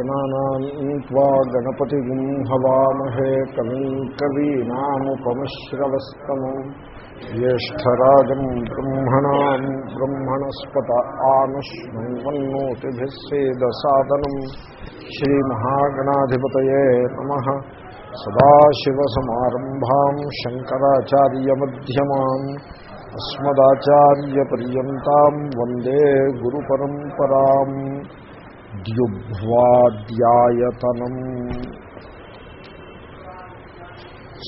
గణానాం త్వా గణపతిగుం హవామహే కవిం కవీనాముపమశ్రవస్తమం జ్యేష్టరాజం బ్రహ్మణాం బ్రహ్మణస్పత ఆనుష్మన్వన్నోతిభిः సేదసాదనం. శ్రీమహాగణాధిపతయే నమः. సదాశివసమారంభాం శంకరాచార్యమధ్యమాం. అస్మదాచార్యపర్యంతం వందే ద్యుబ్వాద్యాయతనం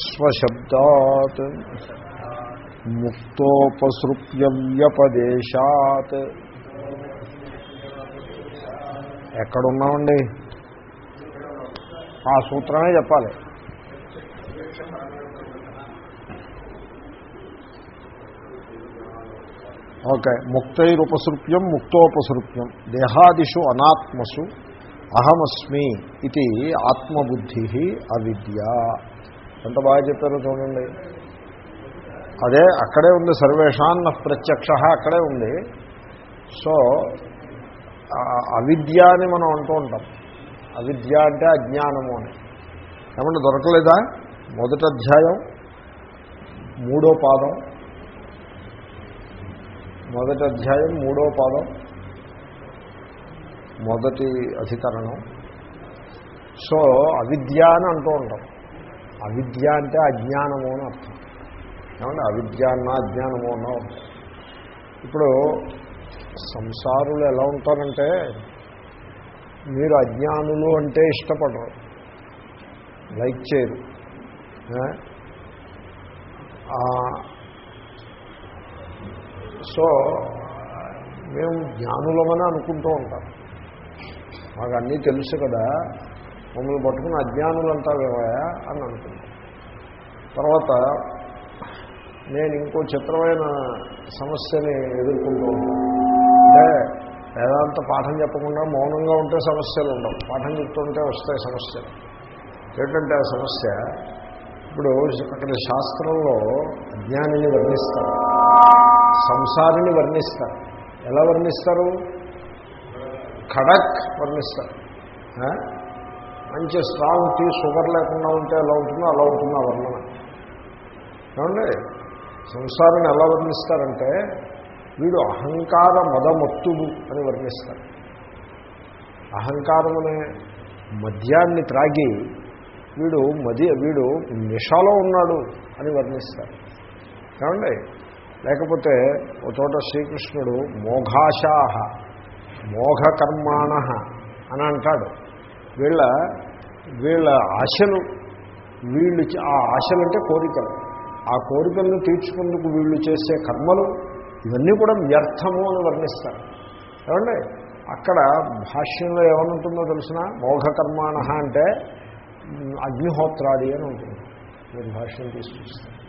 స్వశబ్దాత్ ముక్తోపసృప్యవ్యపదేశాత్. ఎక్కడున్నామండి? ఆ సూత్రమే చెప్పాలి. ఓకే. ముక్తైరుపసృప్యం ముక్తోపసృప్యం. దేహాదిషు అనాత్మసు అహమస్మి ఇది ఆత్మబుద్ధి అవిద్య. ఎంత బాగా చెప్పారో చూడండి. అదే అక్కడే ఉంది సర్వేషాన్న ప్రత్యక్ష అక్కడే ఉంది. సో అవిద్య అని మనం అంటూ ఉంటాం. అవిద్య అంటే అజ్ఞానము అని. ఏమంటే దొరకలేదా? మొదటి అధ్యాయం మూడో పాదం. మొదటి అధ్యాయం మూడో పాదం. మొదటి అధికరణం. సో అవిద్య అని అంటూ ఉంటాం. అవిద్య అంటే అజ్ఞానము అని అర్థం. ఏమంటే అవిద్య అన్న అజ్ఞానము అన్నా ఇప్పుడు సంసారులు ఎలా ఉంటారంటే మీరు అజ్ఞానులు అంటే ఇష్టపడరు. లైక్ చేయరు. సో మేము జ్ఞానులమని అనుకుంటూ ఉంటాం. మాకు అన్నీ తెలుసు కదా. మమ్మల్ని పట్టుకుని అజ్ఞానులంతా అంటావేమయా అని అనుకుంటాం. తర్వాత నేను ఇంకో చిత్రమైన సమస్యని ఎదుర్కొంటూ ఉంటాను. అంటే వేదాంత పాఠం చెప్పకుండా మౌనంగా ఉంటే సమస్యలు ఉండవు. పాఠం చెప్తుంటే వస్తాయి సమస్యలు. ఏంటంటే ఆ సమస్య ఇప్పుడు అక్కడ శాస్త్రంలో అజ్ఞానిని వర్ణిస్తారు. సంసారిని వర్ణిస్తారు. ఎలా వర్ణిస్తారు? ఖడక్ వర్ణిస్తారు. మంచి స్ట్రాంగ్ టీ షుగర్ లేకుండా ఉంటే ఎలా ఉంటుందో అలా ఉంటుంది ఆ వర్ణన. ఏమండి? సంసారాన్ని ఎలా వర్ణిస్తారంటే వీడు అహంకార మదమత్తుడు అని వర్ణిస్తారు. అహంకారం అనే మద్యాన్ని త్రాగి వీడు మది వీడు నిషాలో ఉన్నాడు అని వర్ణిస్తారు. ఏమండి? లేకపోతే ఒక చోట శ్రీకృష్ణుడు మోఘాశాహ మోఘకర్మాణ అని అంటాడు. వీళ్ళ వీళ్ళ ఆశలు వీళ్ళు ఆ ఆశలు అంటే కోరికలు. ఆ కోరికలను తీర్చుకుందుకు వీళ్ళు చేసే కర్మలు ఇవన్నీ కూడా వ్యర్థము అని వర్ణిస్తారు. ఏమండి? అక్కడ భాష్యంలో ఏమనుంటుందో తెలిసిన? మోఘకర్మాణ అంటే అగ్నిహోత్రాది అని ఉంటుంది. మీరు భాష్యం తీసుకొస్తారు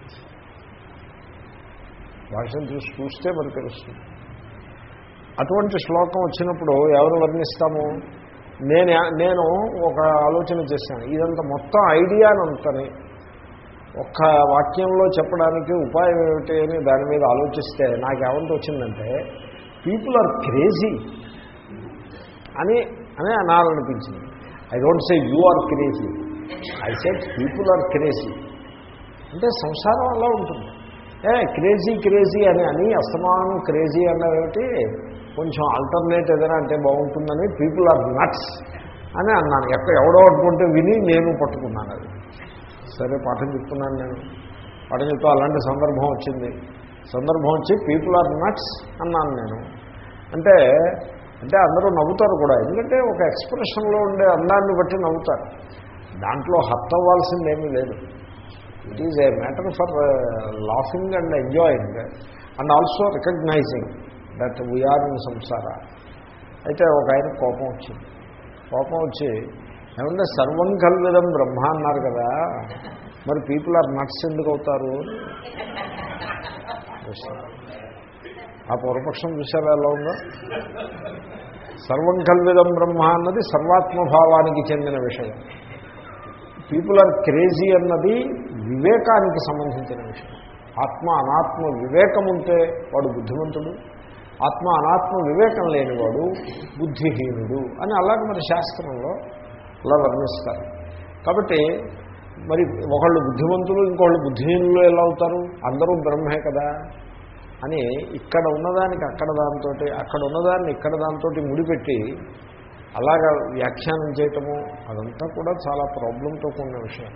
చూస్తే భాష్యం చూసి చూస్తే మనకు తెలుస్తుంది అటువంటి శ్లోకం వచ్చినప్పుడు ఎవరు వర్ణిస్తాము? నేను నేను ఒక ఆలోచన చేశాను. ఇదంతా మొత్తం ఐడియానంతని ఒక్క వాక్యంలో చెప్పడానికి ఉపాయం ఏమిటి అని దాని మీద ఆలోచిస్తే నాకేమంత వచ్చిందంటే పీపుల్ ఆర్ క్రేజీ అని అని అనాలనిపించింది I don't say you are crazy I said people are crazy అంటే సంసారం అలా ఉంటుంది. ఏ క్రేజీ క్రేజీ అని అని అసమానం క్రేజీ అన్నది కొంచెం ఆల్టర్నేట్ ఏదైనా అంటే బాగుంటుందని పీపుల్ ఆర్ నట్స్ అని అన్నాను. ఎక్కడ ఎవడో అనుకుంటే విని నేను పట్టుకున్నాను అది. సరే పాఠం చెప్తున్నాను నేను. పాఠం చెప్తూ అలాంటి సందర్భం వచ్చింది. సందర్భం వచ్చి పీపుల్ ఆర్ నట్స్ అన్నాను నేను. అంటే అంటే అందరూ నవ్వుతారు కూడా. ఎందుకంటే ఒక ఎక్స్ప్రెషన్లో ఉండే అందాన్ని బట్టి నవ్వుతారు. దాంట్లో హర్ట్ అవ్వాల్సిందేమీ లేదు. It is a matter for laughing and enjoying and also recognizing that we are in సంసార అయితే ఒక ఆయన కోపం వచ్చింది. కోపం వచ్చి ఏమంటే సర్వం కల్విదం బ్రహ్మ అన్నారు కదా. మరి పీపుల్ ఆర్ నట్స్ ఎందుకు అవుతారు? ఆ పూర్వపక్షం చూసారా ఎలా ఉందో? సర్వం కల్విదం బ్రహ్మ అన్నది సర్వాత్మభావానికి చెందిన విషయం. పీపుల్ ఆర్ క్రేజీ అన్నది వివేకానికి సంబంధించిన విషయం. ఆత్మ అనాత్మ వివేకం ఉంటే వాడు బుద్ధిమంతుడు. ఆత్మ అనాత్మ వివేకం లేనివాడు బుద్ధిహీనుడు అని అలాగే మరి శాస్త్రంలో అలా వర్ణిస్తారు. కాబట్టి మరి ఒకళ్ళు బుద్ధిమంతులు ఇంకోళ్ళు బుద్ధిహీనులు ఎలా అవుతారు? అందరూ బ్రహ్మే కదా అని ఇక్కడ ఉన్నదానికి అక్కడ దాంతో అక్కడ ఉన్నదాన్ని ఇక్కడ దాంతో ముడిపెట్టి అలాగా వ్యాఖ్యానం చేయటము అదంతా కూడా చాలా ప్రాబ్లంతో కూడిన విషయం.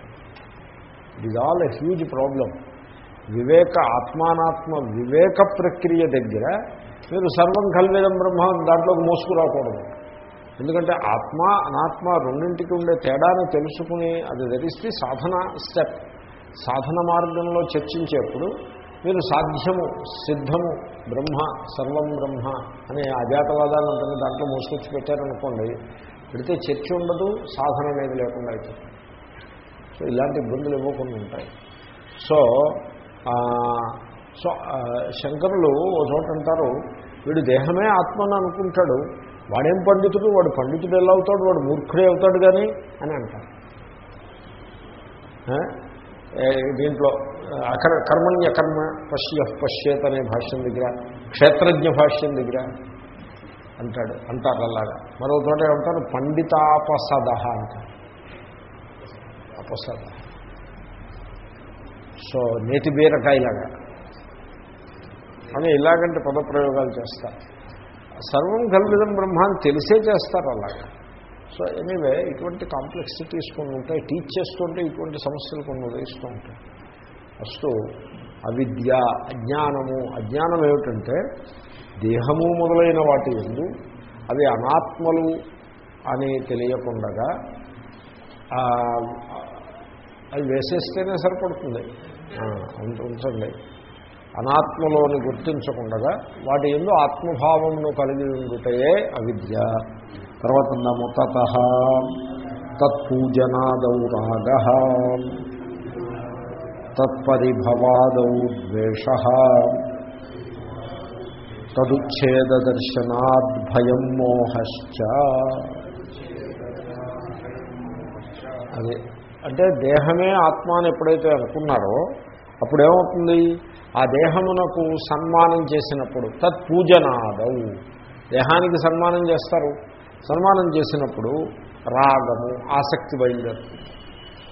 It is all a huge problem వివేక ఆత్మానాత్మ వివేక ప్రక్రియ దగ్గర మీరు సర్వం కల్వేదం బ్రహ్మ దాంట్లోకి మోసుకురాకూడదు. ఎందుకంటే ఆత్మ అనాత్మ రెండింటికి ఉండే తేడాన్ని తెలుసుకుని అది ధరిస్తే సాధన స్టెప్ సాధన మార్గంలో చర్చించేప్పుడు మీరు సాధ్యము సిద్ధము బ్రహ్మ సర్వం బ్రహ్మ అనే అజాతవాదాన్ని అంతా దాంట్లో మోసుకొచ్చి పెట్టారనుకోండి పెడితే చర్చ ఉండదు సాధన అనేది లేకుండా అయితే సో ఇలాంటి ఇబ్బందులు ఇవ్వకుండా ఉంటాయి. సో సో శంకరులు ఓ చోట అంటారు వీడు దేహమే ఆత్మని అనుకుంటాడు వాడేం పండితుడు వాడు పండితుడు ఎలా అవుతాడు వాడు మూర్ఖుడే అవుతాడు కానీ అని అంటారు. దీంట్లో అకర కర్మణ్య కర్మ పశ్య పశ్యేత్ అనే భాష్యం దగ్గర క్షేత్రజ్ఞ భాష్యం దగ్గర అంటాడు అంటారు అలాగా. మరో చోట ఏమంటారు? పండితాపసద అంటారు. అపసద. సో నేతి బీరకాయలాగా అని ఇలాగంటే పదప్రయోగాలు చేస్తారు. సర్వం కల్విదం బ్రహ్మాన్ని తెలిసే చేస్తారు అలాగా. సో ఎనీవే ఇటువంటి కాంప్లెక్సిటీస్ కొన్ని ఉంటాయి. టీచ్ చేస్తుంటే ఇటువంటి సమస్యలు కొన్ని ఉదయిస్తూ ఉంటాయి. ఫస్ట్ అవిద్య అజ్ఞానము. అజ్ఞానం ఏమిటంటే దేహము మొదలైన వాటి ఎందు అవి అనాత్మలు అని తెలియకుండగా అవి వేసేస్తేనే సరిపడుతుంది. ఉంచండి అనాత్మలోని గుర్తించకుండగా వాటి ఎందు ఆత్మభావమును కలిగి ఉండుటయే అవిద్య. తర్వాత నము తత. తత్పూజనాదౌ రాగ. తత్పరిభవాదౌ ద్వేష. తదుచ్ఛేదర్శనాద్ భయం మోహశ్చ. అదే. అంటే దేహమే ఆత్మ అని ఎప్పుడైతే అనుకున్నారో అప్పుడేమవుతుంది? ఆ దేహమునకు సన్మానం చేసినప్పుడు తత్పూజనాదవు దేహానికి సన్మానం చేస్తారు. సన్మానం చేసినప్పుడు రాగము ఆసక్తి బయలుదేరుతుంది.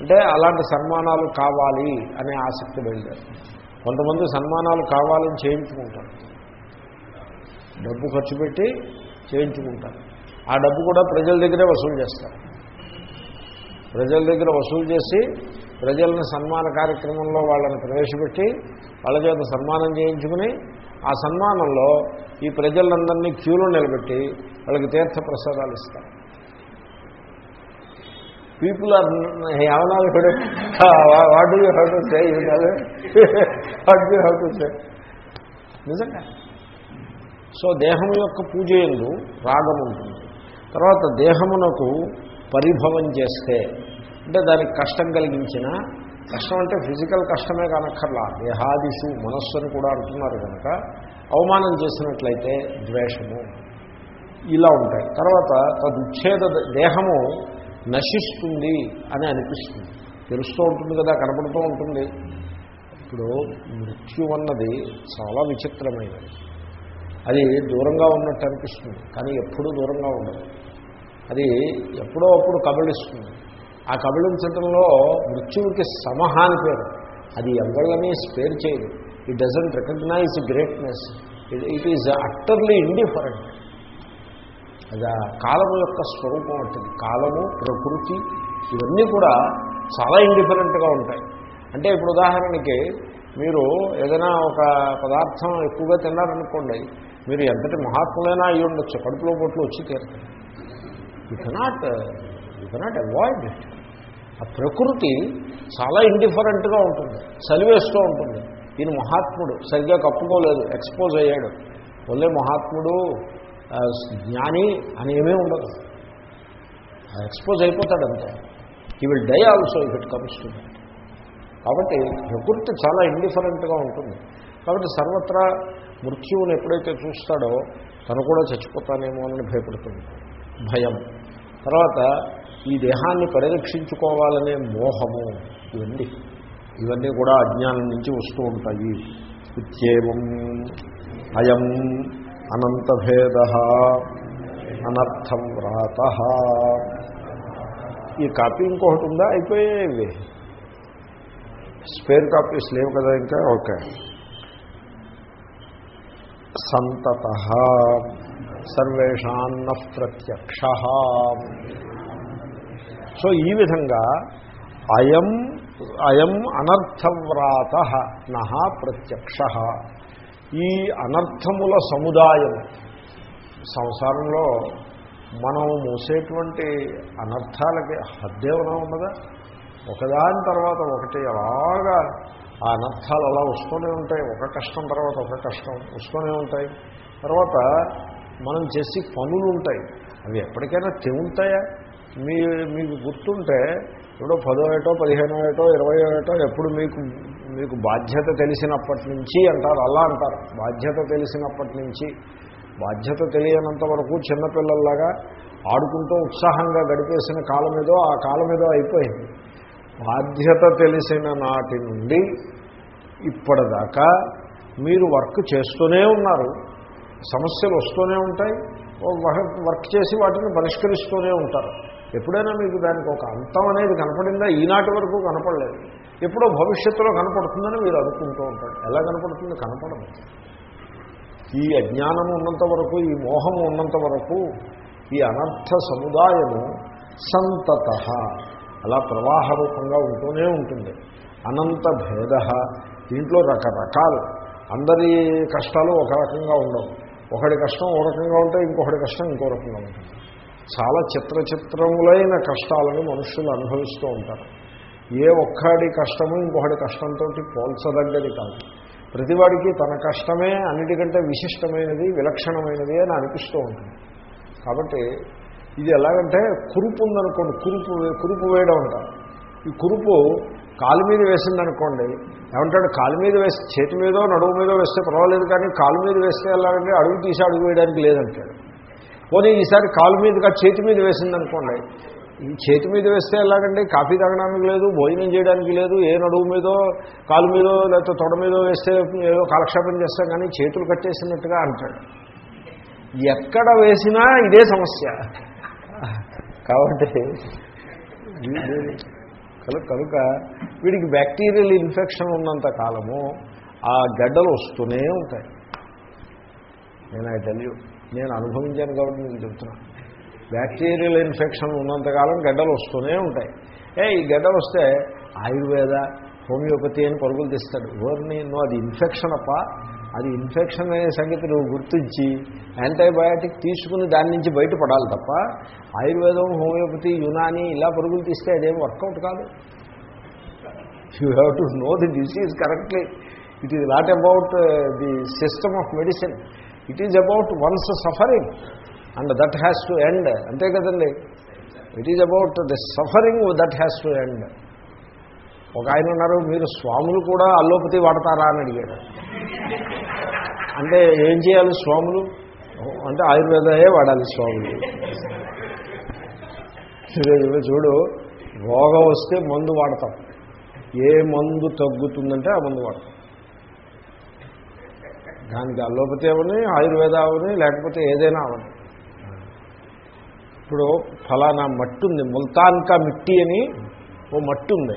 అంటే అలాంటి సన్మానాలు కావాలి అనే ఆసక్తి బయలుదేరుతుంది. కొంతమంది సన్మానాలు కావాలని చేయించుకుంటారు. డబ్బు ఖర్చు పెట్టి చేయించుకుంటారు. ఆ డబ్బు కూడా ప్రజల దగ్గరే వసూలు చేస్తారు. ప్రజల దగ్గర వసూలు చేసి ప్రజలను సన్మాన కార్యక్రమంలో వాళ్ళని ప్రవేశపెట్టి వాళ్ళ చేత సన్మానం చేయించుకుని ఆ సన్మానంలో ఈ ప్రజలందరినీ క్యూలో నిలబెట్టి వాళ్ళకి తీర్థ ప్రసాదాలు ఇస్తారు పీపుల్ ఆర్ ఏమన్నా what you have to say what you have to say నిజంగా. సో దేహం యొక్క పూజ ఎందు రాగం ఉంటుంది. తర్వాత దేహమునకు పరిభవం చేస్తే అంటే దానికి కష్టం కలిగించిన కష్టం అంటే ఫిజికల్ కష్టమే కానక్కర్లా. దేహాదిషు మనస్సు అని కూడా అంటున్నారు కనుక అవమానం చేసినట్లయితే ద్వేషము ఇలా ఉంటాయి. తర్వాత తదుచ్ఛేద దేహము నశిస్తుంది అని అనిపిస్తుంది. తెలుస్తూ ఉంటుంది కదా కనపడుతూ ఉంటుంది. ఇప్పుడు మృత్యు అన్నది చాలా విచిత్రమైనది. అది దూరంగా ఉన్నట్టు అనిపిస్తుంది కానీ ఎప్పుడూ దూరంగా ఉండదు. అది ఎప్పుడో అప్పుడు కబళిస్తుంది. ఆ కబళించటంలో మృత్యువుకి సమహ అని పేరు. అది ఎవళ్ళని స్పేర్ చేయదు. It doesn't recognize greatness it is utterly indifferent అది ఆ కాలము యొక్క స్వరూపం ఉంటుంది కాలము ప్రకృతి ఇవన్నీ కూడా చాలా ఇండిఫరెంట్గా ఉంటాయి. అంటే ఇప్పుడు ఉదాహరణకి మీరు ఏదైనా ఒక పదార్థం ఎక్కువగా తిన్నారనుకోండి మీరు ఎంతటి మహాత్ములైనా అయ్యి ఉండొచ్చు కడుపులో పొట్లు వచ్చి తీరుతారు you cannot cannot avoid it ఆ ప్రకృతి చాలా ఇండిఫరెంట్గా ఉంటుంది. చలివేస్తూ ఉంటుంది. ఈయన మహాత్ముడు. సరిగ్గా కప్పుకోలేదు. ఎక్స్పోజ్ అయ్యాడు. ఒళ్ళే మహాత్ముడు జ్ఞాని అని ఏమీ ఉండదు. Expose అయిపోతాడంతే he will die also if it comes to కాబట్టి ప్రకృతి చాలా ఇండిఫరెంట్గా ఉంటుంది. కాబట్టి సర్వత్రా మృత్యువుని ఎప్పుడైతే చూస్తాడో తను కూడా చచ్చిపోతానేమో అని భయపడుతుంది. భయం. తర్వాత ఈ దేహాన్ని పరిరక్షించుకోవాలనే మోహము ఇవన్నీ. ఇవన్నీ కూడా అజ్ఞానం నుంచి వస్తూ ఉంటాయి. ఇత్యేవం అయం అనంతభేద అనర్థం వ్రాత. ఈ కాపీ ఇంకొకటి ఉందా? అయిపోయేవి. స్పేర్ కాపీస్ లేవు కదా ఇంకా? ఓకే. సంతత. సర్వేషాన్న ప్రత్యక్ష. సో ఈ విధంగా అయం అయం అనర్థవ్రాత నహ ప్రత్యక్ష. ఈ అనర్థముల సముదాయం సంసారంలో మనం మూసేటువంటి అనర్థాలకి హద్దేమన్నా ఉన్నదా? ఒకదాని తర్వాత ఒకటి అలాగా ఆ అనర్థాలు అలా వస్తూనే ఉంటాయి. ఒక కష్టం తర్వాత ఒక కష్టం వస్తూనే ఉంటాయి. తర్వాత మనం చేసి పనులు ఉంటాయి. అవి ఎప్పటికైనా తెగుంటాయా మీ మీకు గుర్తుంటే ఇప్పుడు పదో ఏటో పదిహేనో ఏటో ఇరవై ఏటో ఎప్పుడు మీకు మీకు బాధ్యత తెలిసినప్పటి నుంచి అంటారు అలా అంటారు. బాధ్యత తెలిసినప్పటి నుంచి బాధ్యత తెలియనంత వరకు చిన్నపిల్లల్లాగా ఆడుకుంటూ ఉత్సాహంగా గడిపేసిన కాలం ఏదో ఆ కాలం ఏదో అయిపోయింది. బాధ్యత తెలిసిన నాటి నుండి ఇప్పటిదాకా మీరు వర్క్ చేస్తూనే ఉన్నారు. సమస్యలు వస్తూనే ఉంటాయి. వర్క్ చేసి వాటిని పరిష్కరిస్తూనే ఉంటారు. ఎప్పుడైనా మీకు దానికి ఒక అంతం అనేది కనపడిందా? ఈనాటి వరకు కనపడలేదు. ఎప్పుడో భవిష్యత్తులో కనపడుతుందని మీరు అనుకుంటూ ఉంటారు. ఎలా కనపడుతుంది? కనపడదు. ఈ అజ్ఞానం ఉన్నంత వరకు ఈ మోహము ఉన్నంత వరకు ఈ అనర్థ సముదాయము సంతత. అలా ప్రవాహ రూపంగా ఉంటూనే ఉంటుంది. అనంత భేద. దీంట్లో రకరకాలు. అందరి కష్టాలు ఒక రకంగా ఉండవు. ఒకటి కష్టం ఒక రకంగా ఉంటే ఇంకొకటి కష్టం ఇంకో రకంగా ఉంటుంది. చాలా చిత్ర చిత్రములైన కష్టాలను మనుషులు అనుభవిస్తూ ఉంటారు. ఏ ఒక్కడి కష్టము ఇంకొకటి కష్టంతో పోల్చదగ్గది కాదు. ప్రతివాడికి తన కష్టమే అన్నిటికంటే విశిష్టమైనది విలక్షణమైనది అని అనిపిస్తూ ఉంటుంది. కాబట్టి ఇది ఎలాగంటే కురుపు ఉందనుకోండి కురుపు కురుపు వేయడం అంటారు. ఈ కురుపు కాలు మీద వేసిందనుకోండి ఏమంటాడు? కాలు మీద వేసి చేతి మీదో నడువు మీదో వేస్తే పర్వాలేదు కానీ కాలు మీద వేస్తే ఎలాగంటే అడుగు తీసి అడుగు వేయడానికి లేదంటాడు. పోనీ ఈసారి కాలు మీదుగా చేతి మీద వేసిందనుకోండి. ఈ చేతి మీద వేస్తే ఎలాగండి? కాఫీ తాగడానికి లేదు భోజనం చేయడానికి లేదు ఏ నడువు మీదో కాలు మీదో లేకపోతే తొడ మీదో వేస్తే ఏదో కాలక్షేపం చేస్తాం కానీ చేతులు కట్టేసినట్టుగా అంటాడు. ఎక్కడ వేసినా ఇదే సమస్య. కాబట్టి కనుక కనుక వీడికి బ్యాక్టీరియల్ ఇన్ఫెక్షన్ ఉన్నంత కాలము ఆ గడ్డలు వస్తూనే ఉంటాయి. నేను ఐ టెల్ నేను అనుభవించాను కాబట్టి మీకు చెప్తున్నా. బ్యాక్టీరియల్ ఇన్ఫెక్షన్ ఉన్నంతకాలం గడ్డలు వస్తూనే ఉంటాయి. ఏ ఈ గడ్డలు వస్తే ఆయుర్వేద హోమియోపతి అని పరుగులు తీస్తాడు. ఓర్ని నువ్వు అది ఇన్ఫెక్షన్ అప్ప. అది ఇన్ఫెక్షన్ అనే సంగతి నువ్వు గుర్తించి యాంటీబయాటిక్ తీసుకుని దాని నుంచి బయటపడాలి తప్ప ఆయుర్వేదం హోమియోపతి యునాని ఇలా పరుగులు తీస్తే అదేం వర్కౌట్ కాదు. You have to know the disease correctly it is not about the system of medicine it is about one's suffering and that has to end అంతే కదండి? It is about the suffering that has to end ఒక ఆయన ఉన్నారు మీరు స్వాములు కూడా allopathy వాడతారా? అని అడిగాడు. అంటే ఏం చేయాలి స్వాములు? అంటే ఆయుర్వేదయే వాడాలి స్వాములు. చూడు. రోగం వస్తే మందు వాడతాం. ఏ మందు తగ్గుతుందంటే ఆ మందు వాడతాం. దానికి అల్లోపతి అవని ఆయుర్వేద అవని లేకపోతే ఏదైనా అవని. ఇప్పుడు ఫలానా మట్టి ఉంది ముల్తాన్కా మిట్టి అని ఓ మట్టి ఉంది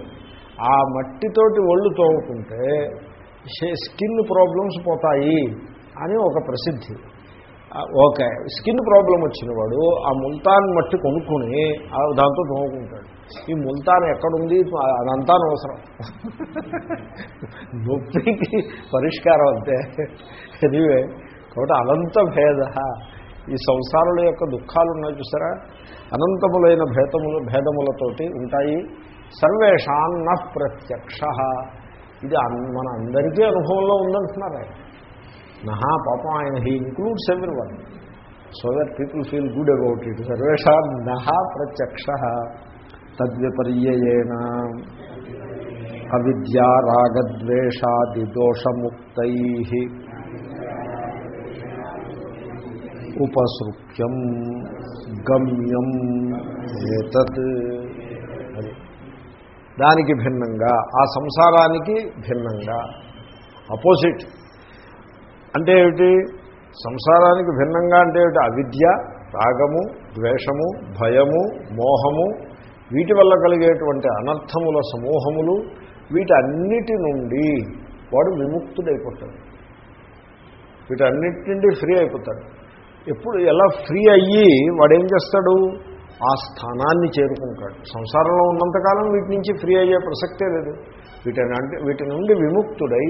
ఆ మట్టితోటి ఒళ్ళు తోముకుంటే స్కిన్ ప్రాబ్లమ్స్ పోతాయి అని ఒక ప్రసిద్ధి. ఓకే. స్కిన్ ప్రాబ్లం వచ్చిన వాడు ఆ ముల్తాన్ మట్టి కొనుక్కొని దాంతో తోముకుంటాడు ఈ ముల్తాన్ ఎక్కడుంది? అదంతా అవసరం నొప్పికి పరిష్కారం అంతే. ఎనివే కాబట్టి అనంత భేద. ఈ సంసారుల యొక్క దుఃఖాలు ఉన్నాయి చూసారా? అనంతములైన భేదములు భేదములతోటి ఉంటాయి. సర్వేషాన్న ప్రత్యక్ష. ఇది మన అందరికీ అనుభవంలో ఉందంటున్నారు ఆయన. నహా పాపం ఆయన he includes everyone so that people feel good about it సర్వేషాం నహా ప్రత్యక్ష. తద్విపర్యేణ అవిద్యా రాగద్వేషాది దోషముక్తై ఉపసృప్యం గమ్యం ఏతత్. దానికి భిన్నంగా ఆ సంసారానికి భిన్నంగా. అపోజిట్ అంటే ఏమిటి? సంసారానికి భిన్నంగా అంటే ఏమిటి? అవిద్య రాగము ద్వేషము భయము మోహము వీటి వల్ల కలిగేటువంటి అనర్థముల సమూహములు వీటన్నిటి నుండి వాడు విముక్తుడైపోతాడు. వీటన్నిటి నుండి ఫ్రీ అయిపోతాడు. ఎప్పుడు ఎలా ఫ్రీ అయ్యి వాడు ఏం చేస్తాడు? ఆ స్థానాన్ని చేరుకుంటాడు. సంసారంలో ఉన్నంతకాలం వీటి నుంచి ఫ్రీ అయ్యే ప్రసక్తే లేదు. వీటిని అంటే వీటి నుండి విముక్తుడై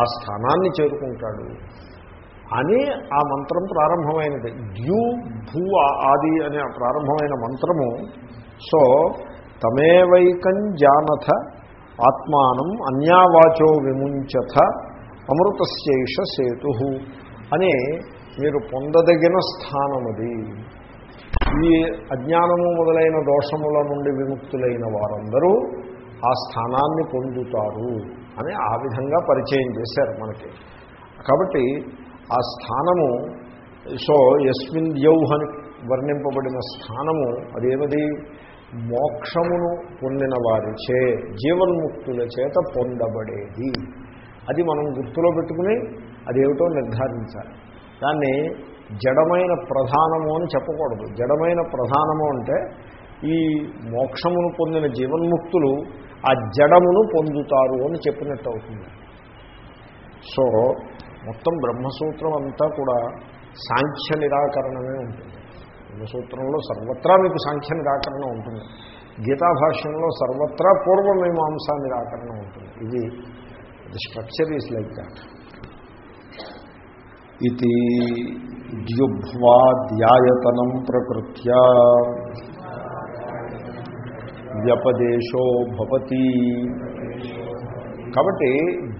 ఆ స్థానాన్ని చేరుకుంటాడు అని ఆ మంత్రం ప్రారంభమైనది. ద్యూ భూ ఆది అనే ఆ ప్రారంభమైన మంత్రము. సో తమేవైకం జానథ ఆత్మానం అన్యావాచో విముంచథ అమృతస్యైష సేతు అని మీరు పొందదగిన స్థానమది. ఈ అజ్ఞానము మొదలైన దోషముల నుండి విముక్తులైన వారందరూ ఆ స్థానాన్ని పొందుతారు అని ఆ విధంగా పరిచయం చేశారు మనకి. కాబట్టి ఆ స్థానము సో ఎస్మిన్ యౌహని వర్ణింపబడిన స్థానము అదేమది మోక్షమును పొందిన వారిచే జీవన్ముక్తుల చేత పొందబడేది. అది మనం గుర్తులో పెట్టుకుని అదేమిటో నిర్ధారించాలి. దాన్ని జడమైన ప్రధానము అని చెప్పకూడదు. జడమైన ప్రధానము అంటే ఈ మోక్షమును పొందిన జీవన్ముక్తులు ఆ జడమును పొందుతారు అని చెప్పినట్టు అవుతుంది. సో మొత్తం బ్రహ్మసూత్రం అంతా కూడా సాంఖ్య నిరాకరణమే ఉంటుంది. బ్రహ్మసూత్రంలో సర్వత్రా మీకు సాంఖ్య నిరాకరణ ఉంటుంది. గీతాభాష్యంలో సర్వత్రా పూర్వమీమాంసా నిరాకరణ ఉంటుంది. ఇది the structure is like that ఇది ద్యుభ్వాద్యాయతనం ప్రకృత్యా వ్యపదేశో భవతి కాబట్టి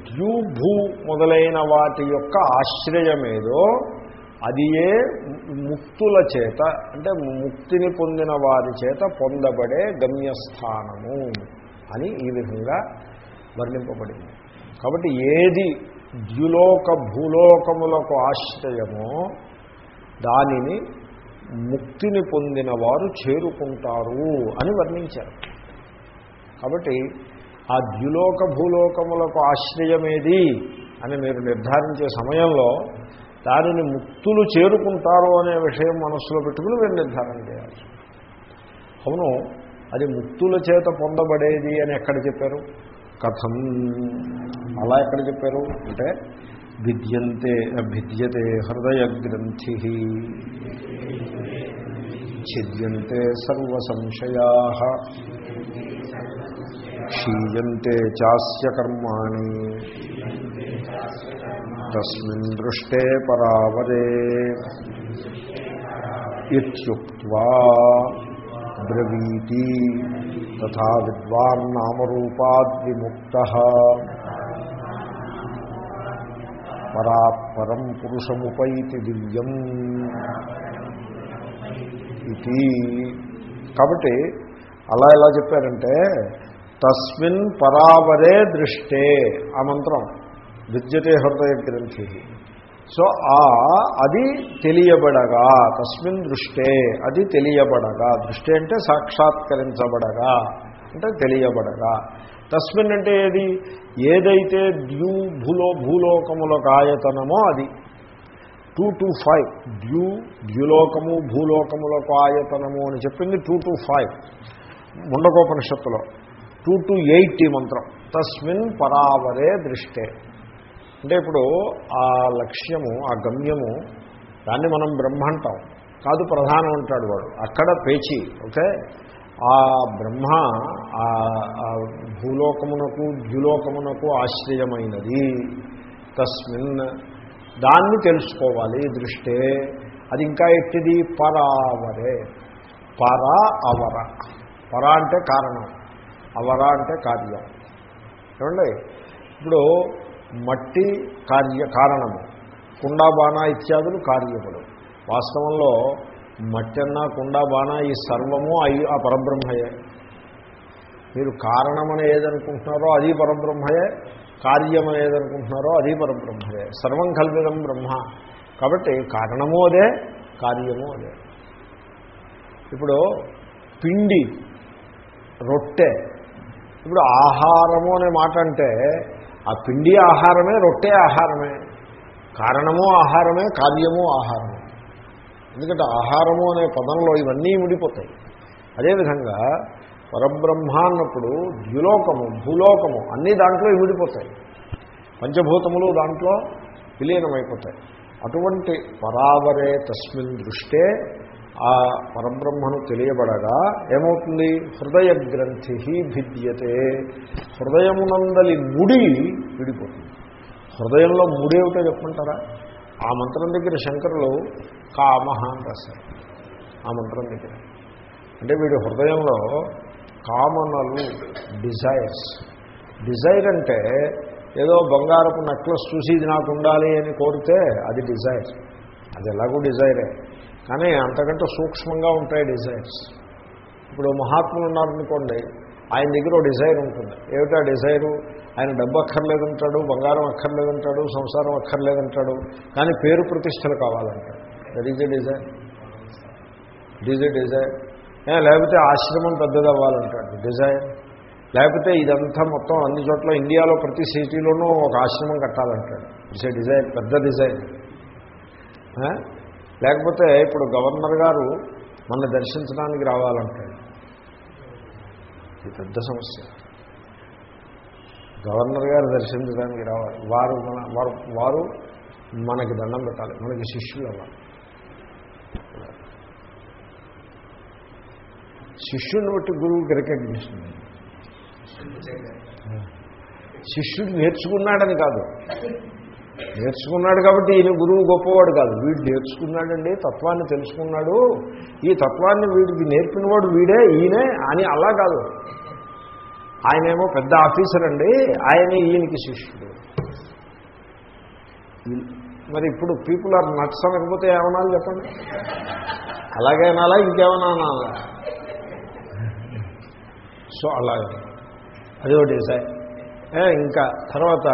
ద్యూభూ మొదలైన వాటి యొక్క ఆశ్రయమేదో అది ఏ ముక్తుల చేత అంటే ముక్తిని పొందిన వారి చేత పొందబడే గమ్యస్థానము అని ఈ విధంగా వర్ణింపబడింది. కాబట్టి ఏది ద్యులోక భూలోకములకు ఆశ్రయము దానిని ముక్తిని పొందిన వారు చేరుకుంటారు అని వర్ణించారు. కాబట్టి ఆ ద్యులోక భూలోకములకు ఆశ్రయమేది అని మీరు నిర్ధారించే సమయంలో దానిని ముక్తులు చేరుకుంటారు అనే విషయం మనస్సులో పెట్టుకుని మీరు నిర్ధారణ చేయాలి. అవును అది ముక్తుల చేత పొందబడేది అని ఎక్కడ చెప్పారు? కథం. అలా ఎక్కడ చెప్పారు? అంటే భిద్యంతే భిద్యతే హృదయ గ్రంథి ఛిద్యంతే సర్వ సంశయా క్షీయంతే చాస్య కర్మాణి. తస్మిన్ దృష్టే పరావరే. ఇుక్వా బ్రవీతి తథా విద్వాన్ నామరూపాద్ విముక్త పరాపరం పురుషముపైతి దివ్యం ఇది. కాబట్టి అలా ఎలా చెప్పారంటే తస్మిన్ పరావరే దృష్టే ఆ మంత్రం విద్యతే హృదయ గ్రంథి. సో ఆ అది తెలియబడగా తస్మిన్ దృష్టే అది తెలియబడగా. దృష్టి అంటే సాక్షాత్కరించబడగా అంటే తెలియబడగా. తస్మిన్ అంటే ఏది? ఏదైతే ద్యూ భూలో భూలోకములకు ఆయతనమో అది. Two two five. ద్యూ ద్యులోకము భూలోకములకు ఆయతనము అని చెప్పింది టూ టు ఫైవ్. ముండకోపనిషత్తులో. టూ టు ఎయిట్ ఈ మంత్రం. తస్మిన్ పరావరే దృష్టే. అంటే ఇప్పుడు ఆ లక్ష్యము ఆ గమ్యము దాన్ని మనం బ్రహ్మ అంటాం కాదు ప్రధానం అంటాడు వాడు. అక్కడ పేచి ఓకే? ఆ బ్రహ్మ ఆ భూలోకమునకు ద్యులోకమునకు ఆశ్రయమైనది. తస్మిన్ దాన్ని తెలుసుకోవాలి దృష్టే. అది ఇంకా ఎట్టిది? పరావరే. పరా అవర. పర అంటే కారణం. అవర అంటే కార్యం. ఏమండి? ఇప్పుడు మట్టి కార్య కారణము. కుండా బాణ ఇత్యాదులు కార్యములు. వాస్తవంలో మట్టి అన్నా కుండా బాణ ఈ సర్వము అయ్యి ఆ పరబ్రహ్మయే. మీరు కారణమని ఏదనుకుంటున్నారో అది పరబ్రహ్మయే కార్యమని ఏదనుకుంటున్నారో అది పరబ్రహ్మయే. సర్వం కల్పితం బ్రహ్మ. కాబట్టి కారణము అదే కార్యము అదే. ఇప్పుడు పిండి రొట్టె. ఇప్పుడు ఆహారము అనే మాట అంటే ఆ పిండి ఆహారమే రొట్టె ఆహారమే. కారణము ఆహారమే కార్యము ఆహారమే. ఎందుకంటే ఆహారము అనే పదంలో ఇవన్నీ ముడిపోతాయి. అదేవిధంగా పరబ్రహ్మ అన్నప్పుడు ద్యులోకము భూలోకము అన్నీ దాంట్లో ఇమిడిపోతాయి పంచభూతములు దాంట్లో విలీనమైపోతాయి. అటువంటి పరావరే తస్మిన్ దృష్టే ఆ పరబ్రహ్మను తెలియబడగా ఏమవుతుంది? హృదయ గ్రంథి భిద్యతే. హృదయమునందలి ముడి విడిపోతుంది. హృదయంలో ముడేమిటో చెప్పుకుంటారా ఆ మంత్రం దగ్గర శంకరులు కామహ అని రాశారు. ఆ మంత్రం దగ్గర. అంటే వీడి హృదయంలో కామనలు డిజైర్స్. డిజైర్ అంటే ఏదో బంగారపు నెక్లెస్ చూసి ఇది నాకు ఉండాలి అని కోరితే అది డిజైర్. అది ఎలాగూ డిజైరే. కానీ అంతకంటే సూక్ష్మంగా ఉంటాయి డిజైర్స్ ఇప్పుడు మహాత్ములు ఉన్నారనుకోండి ఆయన దగ్గర ఓ డిజైర్ ఉంటుంది. ఏమిటా డిజైరు ఆయన డబ్బు అక్కర్లేదంటాడు బంగారం అక్కర్లేదంటాడు సంసారం అక్కర్లేదంటాడు కానీ పేరు ప్రతిష్టలు కావాలంటాడు. That is a desire it is a desire లేకపోతే ఆశ్రమం పెద్దది అవ్వాలంటాడు. డిజైర్ లేకపోతే ఇదంతా మొత్తం అన్ని చోట్ల ఇండియాలో ప్రతి సిటీలోనూ ఒక ఆశ్రమం కట్టాలంటాడు. ఇట్స్ ఏ డిజైర్ పెద్ద డిజైర్ లేకపోతే ఇప్పుడు గవర్నర్ గారు మన దర్శించడానికి రావాలంటాడు ఇది పెద్ద సమస్య. గవర్నర్ గారు దర్శించడానికి రావాలి. వారు మన వారు వారు మనకి దండం పెట్టాలి. మనకి శిష్యులు అవ్వాలి. శిష్యుని బట్టి గురువుకి రికగ్నిషన్. శిష్యుడు నేర్చుకున్నాడని కాదు. నేర్చుకున్నాడు కాబట్టి ఈయన గురువు గొప్పవాడు కాదు. వీడు నేర్చుకున్నాడండి తత్వాన్ని తెలుసుకున్నాడు. ఈ తత్వాన్ని వీడికి నేర్పినవాడు వీడే ఈయనే అని అలా కాదు. ఆయనేమో పెద్ద ఆఫీసర్ అండి ఆయన ఈయనకి శిష్యుడు. మరి ఇప్పుడు పీపుల్ ఆర్ నట్స్ అనకపోతే ఏమనాలి చెప్పండి? అలాగైనాలా ఇంకేమన్నా అనాలా? సో అలాగే. అదో డిజైర్ ఇంకా తర్వాత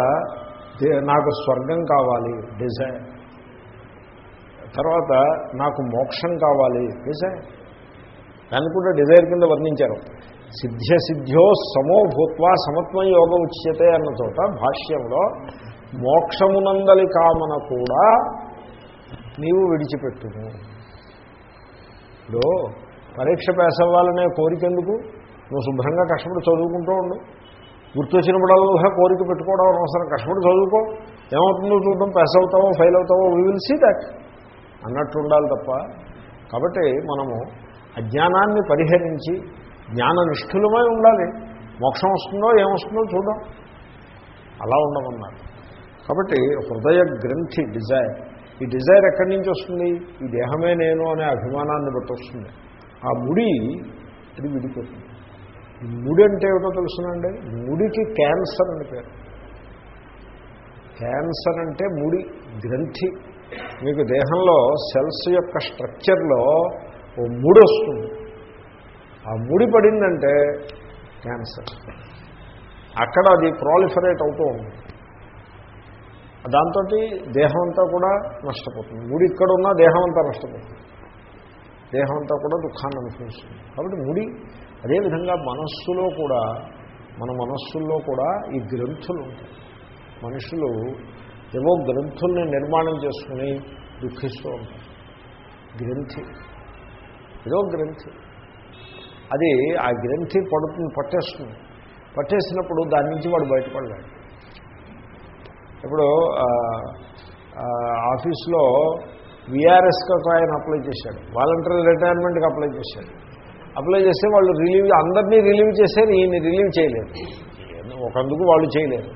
నాకు స్వర్గం కావాలి డిజైర్ తర్వాత నాకు మోక్షం కావాలి డిజైర్ దాన్ని కూడా డిజైర్ కింద వర్ణించారు. సిద్ధ్య సిద్ధ్యో సమోభూత్వ సమత్వ సమత్వం యోగ ఉచ్యతే అన్న చోట భాష్యంలో మోక్షమునందలి కామన కూడా నీవు విడిచిపెట్టును ఇప్పుడు పరీక్ష పేసవ్వాలనే కోరికెందుకు నువ్వు శుభ్రంగా కష్టపడి చదువుకుంటూ ఉండు. గుర్తొచ్చినప్పుడల్లా కోరిక పెట్టుకోవడం అవసరం కష్టపడి చదువుకో. ఏమవుతుందో చూద్దాం. పాస్ అవుతావో ఫెయిల్ అవుతావో వీ విల్ సీ దట్ అన్నట్టు ఉండాలి తప్ప. కాబట్టి మనము అజ్ఞానాన్ని పరిహరించి జ్ఞాన నిష్ఠులమై ఉండాలి. మోక్షం వస్తుందో ఏమొస్తుందో చూద్దాం. అలా ఉండమన్నారు. కాబట్టి హృదయ గ్రంథి డిజైర్ ఈ డిజైర్ ఎక్కడి నుంచి వస్తుంది? ఈ దేహమే నేను అనే అభిమానాన్ని బట్టి వస్తుంది. ఆ ముడి ఇది విడిపోతుంది. ముడి అంటే ఏమిటో తెలుసునండి? ముడికి క్యాన్సర్ అని పేరు. క్యాన్సర్ అంటే ముడి గ్రంథి. మీకు దేహంలో సెల్స్ యొక్క స్ట్రక్చర్లో ఓ ముడి వస్తుంది. ఆ ముడి పడిందంటే క్యాన్సర్. అక్కడ అది ప్రాలిఫరేట్ అవుతూ ఉంది. దాంతో దేహం అంతా కూడా నష్టపోతుంది. ముడి ఇక్కడ ఉన్నా దేహం అంతా నష్టపోతుంది. దేహం అంతా కూడా దుఃఖాన్ని అనుభవిస్తుంది. కాబట్టి ముడి అదేవిధంగా మనస్సులో కూడా మన మనస్సుల్లో కూడా ఈ గ్రంథులు ఉంటాయి. మనుషులు ఏవో గ్రంథుల్ని నిర్మాణం చేసుకుని దుఃఖిస్తూ ఉంటారు. గ్రంథి ఏదో గ్రంథి. అది ఆ గ్రంథి పడుతుంది పట్టేస్తుంది. పట్టేసినప్పుడు దాని నుంచి వాడు బయటపడలేడు. ఇప్పుడు ఆఫీస్లో విఆర్ఎస్కి ఆయన అప్లై చేశాడు. వాలంటరీ రిటైర్మెంట్కి అప్లై చేశాడు. అప్లై చేస్తే వాళ్ళు రిలీవ్ అందరినీ రిలీవ్ చేశారు ఈయన్ని రిలీవ్ చేయలేదు. ఒకందుకు వాళ్ళు చేయలేరు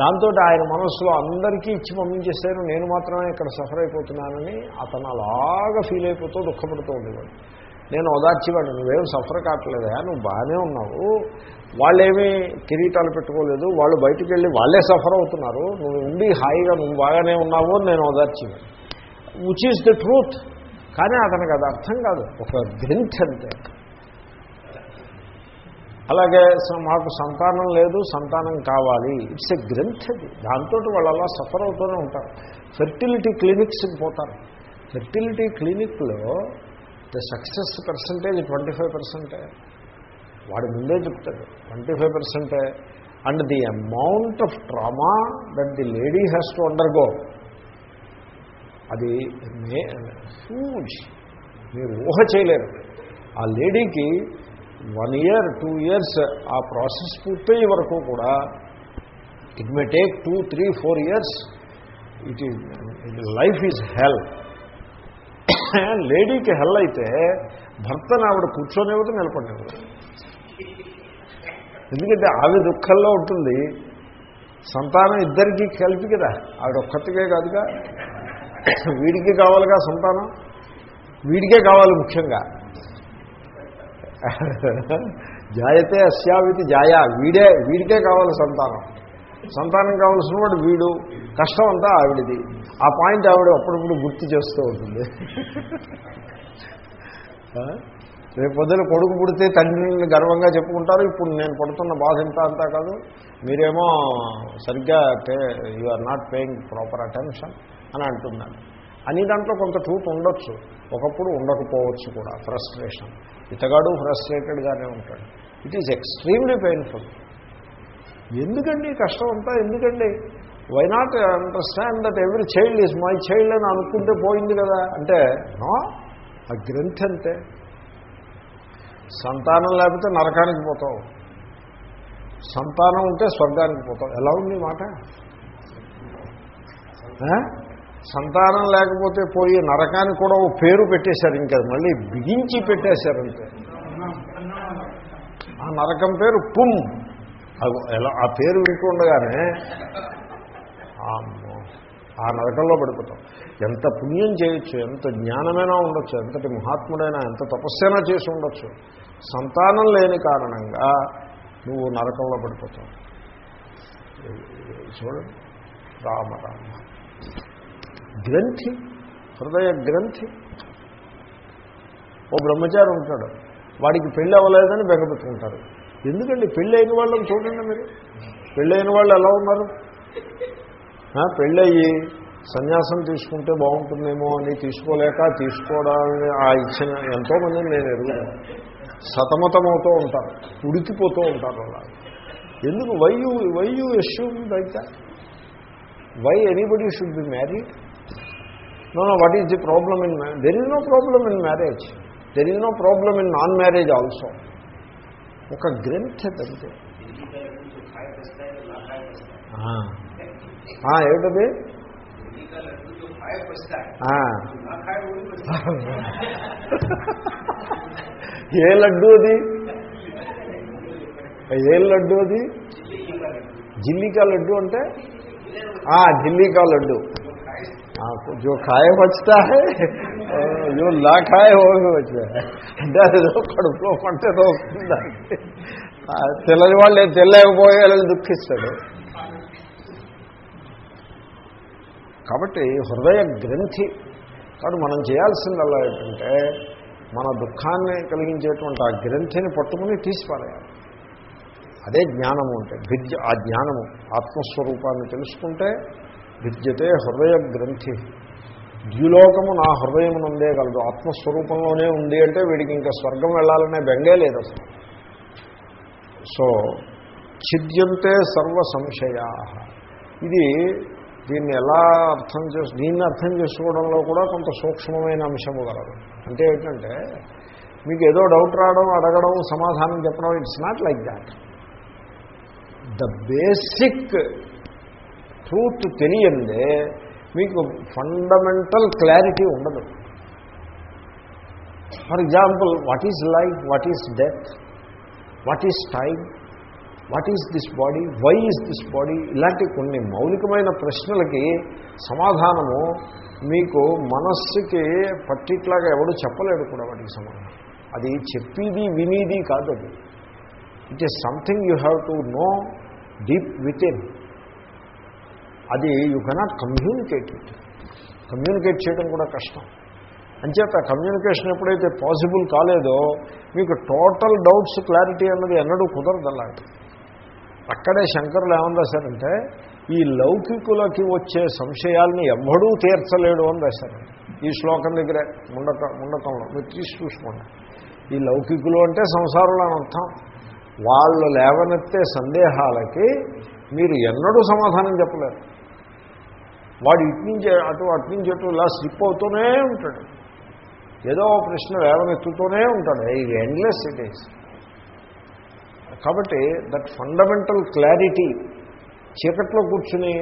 దాంతో ఆయన మనస్సులో అందరికీ ఇచ్చి పంపించేశారు నేను మాత్రమే ఇక్కడ సఫర్ అయిపోతున్నానని అతను అలాగా ఫీల్ అయిపోతూ దుఃఖపడుతూ ఉండేవాడు. నేను ఓదార్చేవాడు నువ్వేం సఫర్ కావట్లేదా? నువ్వు బాగానే ఉన్నావు. వాళ్ళేమీ కిరీటాలు పెట్టుకోలేదు. వాళ్ళు బయటికి వెళ్ళి వాళ్ళే సఫర్ అవుతున్నారు. నువ్వు ఉండి హాయిగా నువ్వు బాగానే ఉన్నావు అని నేను ఓదార్చేవాడు విచ్ ఈజ్ ద ట్రూత్ కానీ అతనికి అది అర్థం కాదు. ఒక గ్రంథి అంతే. అలాగే మాకు సంతానం లేదు సంతానం కావాలి. ఇట్స్ ఎ గ్రంథ్ అది. దాంతో వాళ్ళు అలా సఫర్ అవుతూనే ఉంటారు. ఫెర్టిలిటీ క్లినిక్స్కి పోతారు. Fertility క్లినిక్లో the success percentage twenty five పర్సెంటే వాడు ముందే చెప్తాడు ట్వంటీ ఫైవ్ పర్సెంటే and the amount of trauma that the lady has to undergo అది హ్యూజ్ మీరు ఊహ చేయలేరు. ఆ లేడీకి వన్ ఇయర్ టూ ఇయర్స్ ఆ ప్రాసెస్ పూర్తయ్యే వరకు కూడా it may take two three four years it is life is hell. లేడీకి hell అయితే భర్తను ఆవిడ కూర్చోనివ్వదు నిలబడినవ్వదు ఎందుకంటే ఆవిడ దుఃఖంలో ఉంటుంది. సంతానం ఇద్దరికి కలిపి కదా ఆవిడ ఒక్కటికే కాదుగా. వీడికి కావాలిగా సంతానం? వీడికే కావాలి ముఖ్యంగా. జాయతే అస్యావితి జాయా. వీడే వీడికే కావాలి సంతానం. సంతానం కావాల్సిన వాడు. వీడు కష్టం అంతా ఆవిడిది. ఆ పాయింట్ ఆవిడ అప్పుడప్పుడు గుర్తు చేస్తూ ఉంటుంది. రేపు పొద్దున కొడుకు పుడితే తండ్రిని గర్వంగా చెప్పుకుంటారు. ఇప్పుడు నేను పడుతున్న బాధ ఇంత అంతా కాదు. మీరేమో సరిగ్గా pay you are not paying proper attention అని అంటున్నాను అని దాంట్లో కొంత ట్రూత్ ఉండొచ్చు. ఒకప్పుడు ఉండకపోవచ్చు కూడా ఫ్రస్ట్రేషన్ ఇతగాడు ఫ్రస్ట్రేటెడ్గానే ఉంటాడు. ఇట్ ఈజ్ ఎక్స్ట్రీమ్లీ పెయిన్ఫుల్ ఎందుకండి కష్టం అంతా? ఎందుకండి? Why not understand that every child is my child అని అనుకుంటే పోయింది కదా? అంటే ఆ గ్రంథి అంతే. సంతానం లేకపోతే నరకానికి పోతావు. సంతానం ఉంటే స్వర్గానికి పోతావు. ఎలా ఉంది మాట? సంతానం లేకపోతే పోయి నరకానికి కూడా ఓ పేరు పెట్టేశారు ఇంకా మళ్ళీ బిగించి పెట్టేశారంటే ఆ నరకం పేరు పుమ్. అగో ఎలా ఆ పేరు వింటుండగానే ఆ నరకంలో పడిపోతాం. ఎంత పుణ్యం చేయొచ్చు ఎంత జ్ఞానమైనా ఉండొచ్చు ఎంతటి మహాత్ముడైనా ఎంత తపస్సైనా చేసి ఉండొచ్చు. సంతానం లేని కారణంగా నువ్వు నరకంలో పడిపోతావు. చూడండి. రామ రామ. గ్రంథి హృదయ గ్రంథి. ఓ బ్రహ్మచారి ఉంటాడు. వాడికి పెళ్ళి అవ్వలేదని బెగపెట్టుకుంటారు. ఎందుకండి? పెళ్ళి అయిన వాళ్ళని చూడండి మీరు. పెళ్ళి అయిన వాళ్ళు ఎలా ఉన్నారు? పెళ్ళయ్యి సన్యాసం తీసుకుంటే బాగుంటుందేమో అని తీసుకోలేక తీసుకోవడాన్ని ఆ ఇచ్చిన ఎంతోమందిని నేను ఎరుగుతాను సతమతమవుతూ ఉంటారు. ఉడికిపోతూ ఉంటారు అలా. ఎందుకు? Why you why you assume like why anybody should be married no no what is the problem in there is no problem in marriage there is no problem in non marriage also ఒక గ్రంథ అంతే ఏమిటది? ఏ లడ్డు అది? ఏ లడ్డు అది? జిల్లికా లడ్డు అంటే? జిల్లికా లడ్డు. हाँ, जो खाए बचता है जो ला खाए वो भी बचता है అంటే అదేదో కడుపులో పంటేదో వస్తుంది దానికి. ఆ, తెల్లని వాళ్ళు తెల్లకపోయే వాళ్ళని దుఃఖిస్తాడు కాబట్టి హృదయ గ్రంథి కాబట్టి మనం చేయాల్సిందల్లా ఏంటంటే మన దుఃఖాన్ని కలిగించేటువంటి ఆ గ్రంథిని పట్టుకుని తీసిపారేయాలి అదే జ్ఞానము అంటే విద్య ఆ జ్ఞానము ఆత్మస్వరూపాన్ని తెలుసుకుంటే విద్యతే హృదయ గ్రంథి ద్యులోకము నా హృదయమునందే కలదు. ఆత్మస్వరూపంలోనే ఉంది అంటే వీడికి ఇంకా స్వర్గం వెళ్ళాలనే బెంగే లేదు అసలు. సో ఛిద్యంతే సర్వ సంశయా. ఇది దీన్ని ఎలా అర్థం చేసు దీన్ని అర్థం చేసుకోవడంలో కూడా కొంత సూక్ష్మమైన అంశము కలదు. అంటే ఏంటంటే మీకు ఏదో డౌట్ రావడం అడగడం సమాధానం చెప్పడం it's not like that. The basic truth తెలియందే మీకు ఫండమెంటల్ క్లారిటీ ఉండదు. For example what is life what is death what is time what is this body why is this body ఇలాంటి కొన్ని మౌలికమైన ప్రశ్నలకి సమాధానము మీకు మనస్సుకి పర్టికులర్గా ఎవడు చెప్పలేడు కూడా వాటికి సమాధానం. అది చెప్పేది వినేది కాదు అది. It is something you have to know deep within అది you cannot communicate it communicate చేయడం కూడా కష్టం. అంచేత కమ్యూనికేషన్ ఎప్పుడైతే పాసిబుల్ కాలేదో మీకు టోటల్ డౌట్స్ క్లారిటీ అన్నది ఎన్నడూ కుదరదు అలాంటి అక్కడే శంకరులు ఏమని రాశారంటే ఈ లౌకికులకి వచ్చే సంశయాల్ని ఎవ్వడూ తీర్చలేడు అని రాశారు. ఈ శ్లోకం దగ్గరే ముండక ముండకంలో మీరు తీసి చూసుకోండి. ఈ లౌకికులు అంటే సంసారులు అని అర్థం. వాళ్ళు లేవనెత్తే సందేహాలకి మీరు ఎన్నడూ సమాధానం చెప్పలేరు. వాడు ఇటు నుంచి అటు అటు నుంచి అటు ఇలా స్లిప్ అవుతూనే ఉంటాడు. ఏదో ప్రశ్న వేవనెత్తుతూనే ఉంటాడు. ఇది ఎండ్లెస్ ఇట్ ఈస్ కాబట్టి దట్ ఫండమెంటల్ క్లారిటీ చీకట్లో కూర్చుని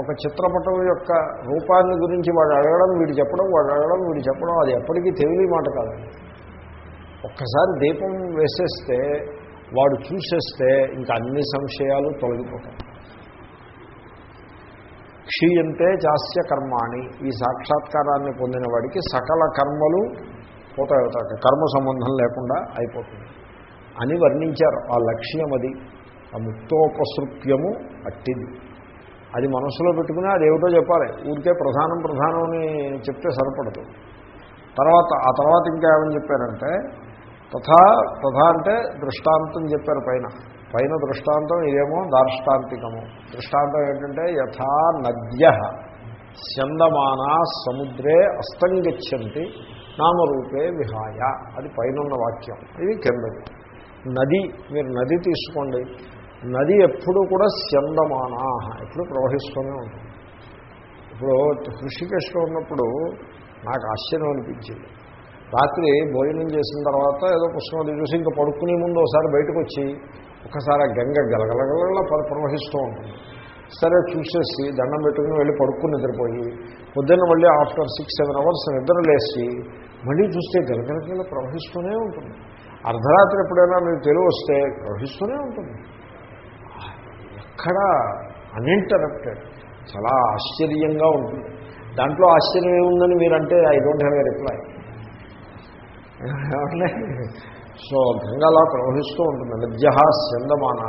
ఒక చిత్రపటం యొక్క రూపాన్ని గురించి వాడు అడగడం వీడు చెప్పడం వాడు అడగడం వీడు చెప్పడం అది ఎప్పటికీ తెలియని మాట కాదండి ఒక్కసారి దీపం వేసేస్తే వాడు చూసేస్తే ఇంకా అన్ని సంశయాలు తొలగిపోతాయి. క్షీయంతే చాస్య కర్మాణి. ఈ సాక్షాత్కారాన్ని పొందిన వాడికి సకల కర్మలు పోతాయి కర్మ సంబంధం లేకుండా అయిపోతుంది. అని వర్ణించారు. ఆ లక్ష్యం అది ఆ ముక్తోపసృప్యము అట్టిది అది మనసులో పెట్టుకుని అదేమిటో చెప్పాలి. ఊరికే ప్రధానం ప్రధానం అని చెప్తే సరిపడదు. తర్వాత ఆ తర్వాత ఇంకా ఏమని చెప్పారంటే తథా తథా అంటే దృష్టాంతం చెప్పారు పైన. పైన దృష్టాంతం ఇదేమో దార్ష్టాంతికము. దృష్టాంతం ఏంటంటే యథా నద్య స్యందమానా సముద్రే అస్తంగచ్చంతి నామరూపే విహాయ. అది పైన వాక్యం. ఇది కిందది. నది మీరు నది తీసుకోండి. నది ఎప్పుడూ కూడా చందమానా ఎప్పుడు ప్రవహిస్తూనే ఉంటుంది. ఇప్పుడు హృషికేశ్లో ఉన్నప్పుడు నాకు ఆశ్చర్యం అనిపించింది. రాత్రి భోజనం చేసిన తర్వాత ఏదో పుస్తకం చూసి ఇంకా పడుకునే ముందు ఒకసారి బయటకు వచ్చి ఒకసారి ఆ గంగ గలగలగల ప్రవహిస్తూ ఉంటుంది. సరే చూసేసి దండం పెట్టుకుని వెళ్ళి పడుకుని నిద్రపోయి పొద్దున్న మళ్ళీ ఆఫ్టర్ సిక్స్ సెవెన్ అవర్స్ నిద్ర లేచి మళ్ళీ చూస్తే గలగలగల ప్రవహిస్తూనే ఉంటుంది. అర్ధరాత్రి ఎప్పుడైనా మీకు తెలివి వస్తే ప్రవహిస్తూనే ఉంటుంది. ఎక్కడ అన్ఇంటరప్టెడ్ చాలా ఆశ్చర్యంగా ఉంటుంది. దాంట్లో ఆశ్చర్యం ఏముందని మీరంటే I don't have a reply so గంగలా ప్రవహిస్తూ ఉంటుంది. నద్య చందమాన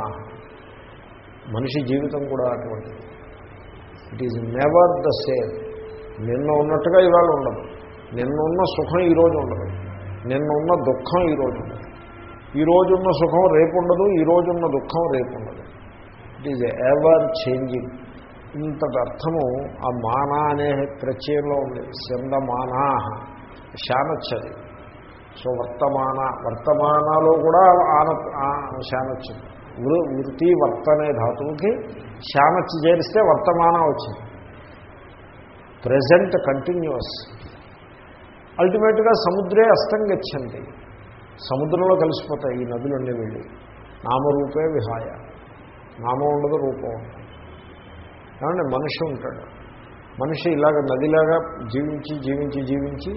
మనిషి జీవితం కూడా అటువంటిది. It is never the same నిన్న ఉన్నట్టుగా ఇవాళ ఉండదు. నిన్నున్న సుఖం ఈరోజు ఉండదు. నిన్నున్న దుఃఖం ఈరోజు ఉండదు. ఈరోజున్న సుఖం రేపు ఉండదు. ఈరోజున్న దుఃఖం రేపు ఉండదు. ఇట్ ఈజ్ ఎవర్ చేంజింగ్ ఇంతటి అర్థము ఆ మాన అనే ప్రత్యయంలో ఉంది. చందమానా శానచ్చది సో వర్తమాన వర్తమానాలో కూడా ఆన శానొచ్చింది వృ వృత్తి వర్త అనే ధాతువుకి శానచ్చి చేరిస్తే వర్తమానం వచ్చింది. Present continuous. అల్టిమేట్గా సముద్రే అస్తంగచ్చండి సముద్రంలో కలిసిపోతాయి ఈ నదులన్నీ వెళ్ళి. నామరూపే విహాయ. నామం ఉండదు రూపం ఉంటుంది కాబట్టి మనిషి ఉంటాడు. మనిషి ఇలాగ నదిలాగా జీవించి జీవించి జీవించి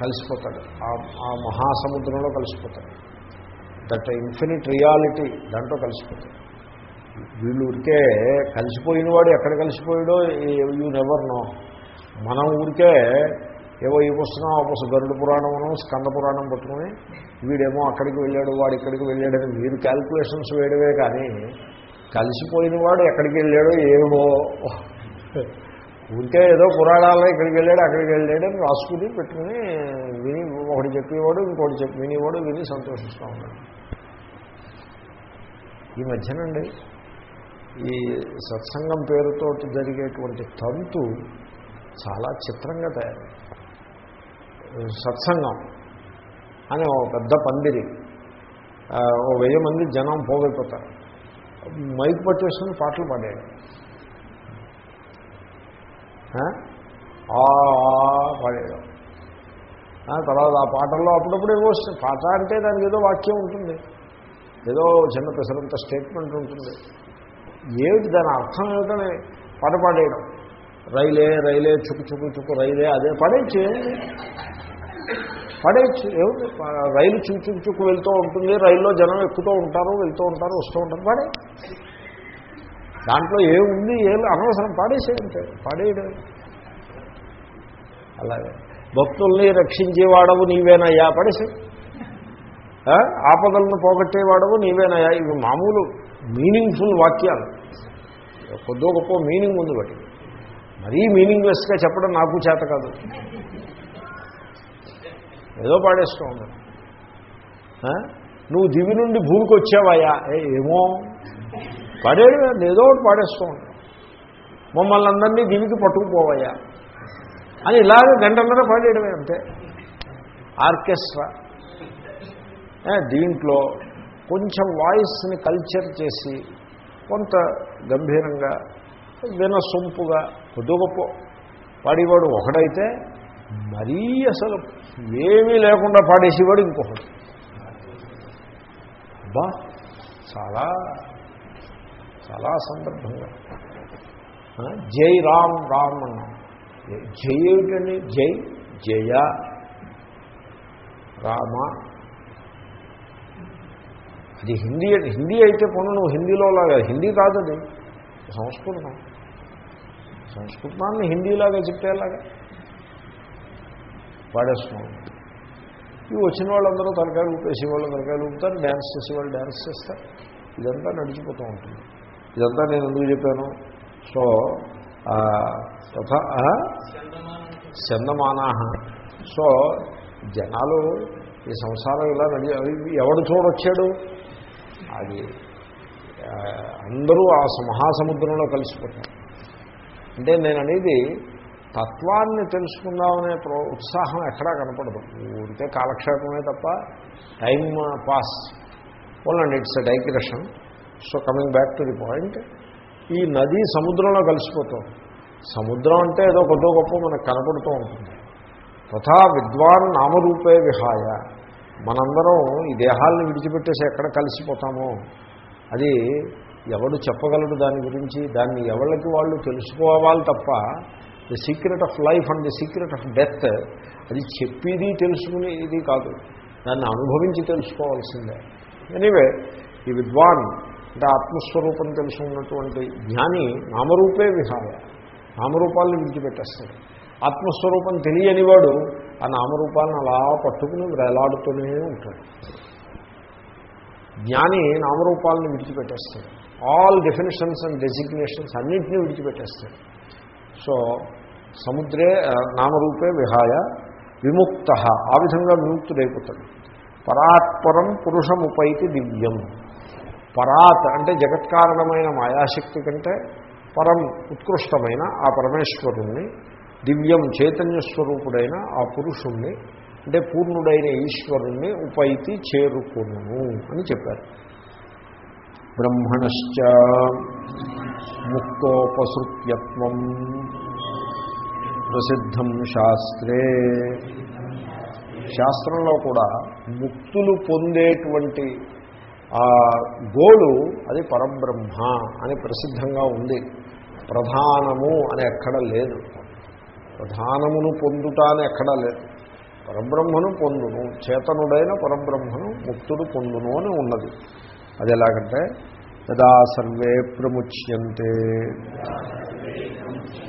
కలిసిపోతాడు. ఆ మహాసముద్రంలో కలిసిపోతాడు. దట్ ఇన్ఫినిట్ రియాలిటీ దాంట్లో కలిసిపోతాడు. వీళ్ళు ఊరికే కలిసిపోయిన వాడు ఎక్కడ కలిసిపోయాడో యూ నెవర్ నో. మనం ఊరికే ఏవో ఈ పుస్తకం ఆ పుస్తకం గరుడు పురాణమును స్కంద పురాణం పట్టుకుని వీడేమో అక్కడికి వెళ్ళాడు వాడు ఇక్కడికి వెళ్ళాడని మీరు క్యాల్కులేషన్స్ వేయడమే కానీ కలిసిపోయిన వాడు ఎక్కడికి వెళ్ళాడో ఏమో ఊరికే ఏదో పురాణాల్లో ఇక్కడికి వెళ్ళాడు అక్కడికి వెళ్ళాడు అని రాసుకుని పెట్టుకుని విని ఒకటి చెప్పేవాడు ఇంకోటి చెప్పి వినేవాడు విని సంతోషిస్తూ ఉన్నాడు. ఈ మధ్యనండి ఈ సత్సంగం పేరుతో జరిగేటువంటి తంతు చాలా చిత్రంగా తయారు సత్సంగం అని ఒక పెద్ద పందిరి ఓ వెయ్యి మంది జనం పోగైపోతారు. మైక్ పట్టేసుకుని పాటలు పాడాడు. పాడేయడం. తర్వాత ఆ పాటల్లో అప్పుడప్పుడు ఏవో పాట అంటే దానికి ఏదో వాక్యం ఉంటుంది. ఏదో చిన్న పెసరంత స్టేట్మెంట్ ఉంటుంది. ఏమిటి దాని అర్థం ఏమిటని పాట పాడేయడం. రైలే రైలే చుక్కు చుక్కు చుక్కు రైలే అదే పడేయచ్చు. పడేయచ్చు. ఏమిటి? రైలు చుక్కు చుక్కు చుక్కు వెళ్తూ ఉంటుంది. రైల్లో జనం ఎక్కుతూ ఉంటారు వెళ్తూ ఉంటారు వస్తూ ఉంటారు. పడే దాంట్లో ఏముంది ఏ అనవసరం పాడేసేయంటే పాడేయడం. అలాగే. భక్తుల్ని రక్షించేవాడవు నీవేనయ్యా పడేసే ఆపదలను పోగొట్టేవాడవు నీవేనయ్యా. ఇవి మామూలు మీనింగ్ఫుల్ వాక్యాలు. కొద్దో గొప్ప మీనింగ్ ఉంది వాటి మరీ మీనింగ్లెస్గా చెప్పడం నాకు చేత కాదు. ఏదో పాడేస్తూ ఉన్నాను నువ్వు దివి నుండి భూమికి వచ్చావాయా ఏమో. పాడేడు ఏదో ఒకటి పాడేస్తూ ఉంటాం. మమ్మల్ని అందరినీ దీనికి పట్టుకుపోవయ్యా. అని ఇలాగ గంటన్నర పాడేయడమే అంతే. ఆర్కెస్ట్రా. దీంట్లో కొంచెం వాయిస్ని కల్చర్ చేసి కొంత గంభీరంగా వినసొంపుగా కొద్ది గొప్ప పాడేవాడు ఒకడైతే మరీ అసలు ఏమీ లేకుండా పాడేసేవాడు ఇంకొకడు. అబ్బా చాలా చాలా సందర్భంగా. జై రామ్ రామ్ అన్నాం. జై ఏమిటండి? జై జయ రామ. అది హిందీ హిందీ అయితే కొను నువ్వు హిందీలో లాగా హిందీ కాదు అది. సంస్కృతం. సంస్కృతాన్ని హిందీలాగా చెప్పేలాగా. పాడేస్తున్నాం. ఇవి వచ్చిన వాళ్ళందరూ తలకాయలు ఊపేసేవాళ్ళు తలకాయలు ఊపుతారు డ్యాన్స్ చేసేవాళ్ళు డ్యాన్స్ చేస్తారు. ఇదంతా నడిచిపోతూ ఉంటుంది. ఇదంతా నేను ఎందుకు చెప్పాను? సో తథా చందమానా సో జనాలు ఈ సంసారం ఇలా నడి ఎవడు చూడొచ్చాడు? అది అందరూ ఆ మహాసముద్రంలో కలిసిపోతారు. అంటే నేను అనేది తత్వాన్ని తెలుసుకుందామనే ప్రో ఉత్సాహం ఎక్కడా కనపడదు. ఊరికే కాలక్షేపమే తప్ప time pass. ఓన్లండి it's a digression. So coming back to the point ఈ నది సముద్రంలో కలిసిపోతుంది సముద్రం అంటే ఏదో కొద్దో గొప్ప మనకు కనపడుతూ ఉంటుంది. తథా విద్వాన్ నామరూపే విహాయ. మనందరం ఈ దేహాలను విడిచిపెట్టేసి ఎక్కడ కలిసిపోతామో. అది ఎవడు చెప్పగలడు దాని గురించి దాన్ని ఎవరికి వాళ్ళు తెలుసుకోవాలి తప్ప the secret of life and the secret of death అది చెప్పేది తెలుసుకునేది కాదు. దాన్ని అనుభవించి తెలుసుకోవాల్సిందే. ఎనీవే ఈ విద్వాన్ అంటే ఆత్మస్వరూపం తెలుసుకున్నటువంటి జ్ఞాని నామరూపే విహాయ నామరూపాలను విడిచిపెట్టేస్తాడు. ఆత్మస్వరూపం తెలియనివాడు ఆ నామరూపాలను అలా పట్టుకుని వేలాడుతూనే ఉంటాడు. జ్ఞాని నామరూపాలను విడిచిపెట్టేస్తాడు. ఆల్ డెఫినేషన్స్ అండ్ డెసిగ్నేషన్స్ అన్నింటినీ విడిచిపెట్టేస్తాడు. సో సముద్రే నామరూపే విహాయ విముక్త. ఆ విధంగా విముక్తుడైపోతాడు. పరాత్పరం పురుషముపైతి దివ్యం. పరాత్ అంటే జగత్కారణమైన మాయాశక్తి కంటే పరం ఉత్కృష్టమైన ఆ పరమేశ్వరుణ్ణి దివ్యం చైతన్య స్వరూపుడైన ఆ పురుషుణ్ణి అంటే పూర్ణుడైన ఈశ్వరుణ్ణి ఉపైతి చేరుకును అని చెప్పారు. బ్రహ్మణశ్చ ముక్తోపసృత్యత్వం ప్రసిద్ధం శాస్త్రే. శాస్త్రంలో కూడా ముక్తులు పొందేటువంటి ఆ గోలు అది పరబ్రహ్మ అని ప్రసిద్ధంగా ఉంది. ప్రధానము అని ఎక్కడ లేదు. ప్రధానమును పొందుట అని ఎక్కడా లేదు. పరబ్రహ్మను పొందును చేతనుడైన పరబ్రహ్మను ముక్తుడు పొందును అని ఉన్నది. అది ఎలాగంటే యదా సర్వే ప్రముచ్యంతే.